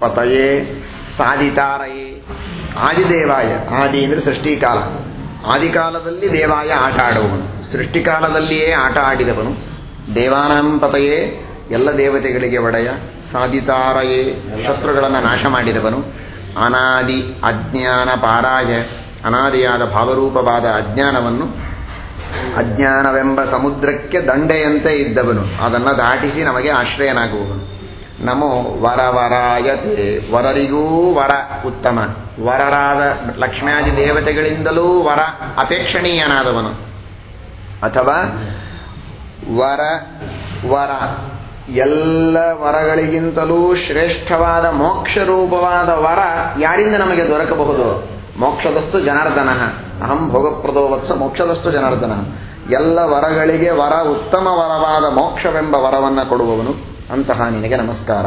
ಪತಯೇ ಸಾಧಿತಾರಯೇ. ಆದಿದೇವಾಯ, ಆದಿ ಅಂದರೆ ಸೃಷ್ಟಿಕಾಲ. ಆದಿಕಾಲದಲ್ಲಿ ದೇವಾಯ ಆಟ ಆಡುವವನು. ಸೃಷ್ಟಿಕಾಲದಲ್ಲಿಯೇ ಆಟ ಆಡಿದವನು. ದೇವಾನಾಂ ಪತಯೇ, ಎಲ್ಲ ದೇವತೆಗಳಿಗೆ ಒಡೆಯ. ಸಾಧಿತಾರಯೇ, ಶತ್ರುಗಳನ್ನು ನಾಶ ಮಾಡಿದವನು. ಅನಾದಿ ಅಜ್ಞಾನ ಪಾರಾಯ, ಅನಾದಿಯಾದ ಭಾವರೂಪವಾದ ಅಜ್ಞಾನವನ್ನು, ಅಜ್ಞಾನವೆಂಬ ಸಮುದ್ರಕ್ಕೆ ದಂಡೆಯಂತೆ ಇದ್ದವನು. ಅದನ್ನು ದಾಟಿಸಿ ನಮಗೆ ಆಶ್ರಯನಾಗುವವನು. ನಮೋ ವರವರಾಯತೆ ವರರಿಗೂ ವರ ಉತ್ತಮ. ವರರಾದ ಲಕ್ಷ್ಮ್ಯಾದಿ ದೇವತೆಗಳಿಂದಲೂ ವರ ಅಪೇಕ್ಷಣೀಯನಾದವನು. ಅಥವಾ ವರ ವರ. ಎಲ್ಲ ವರಗಳಿಗಿಂತಲೂ ಶ್ರೇಷ್ಠವಾದ ಮೋಕ್ಷ ರೂಪವಾದ ವರ ಯಾರಿಂದ ನಮಗೆ ದೊರಕಬಹುದು? ಮೋಕ್ಷದಸ್ತು ಜನಾರ್ದನ. ಅಹಂ ಭೋಗಪ್ರದೋ ವತ್ಸ ಮೋಕ್ಷದಸ್ತು ಜನಾರ್ದನ. ಎಲ್ಲ ವರಗಳಿಗೆ ವರ ಉತ್ತಮ ವರವಾದ ಮೋಕ್ಷವೆಂಬ ವರವನ್ನು ಕೊಡುವವನು ಅಂತಹ ನಿನಗೆ ನಮಸ್ಕಾರ.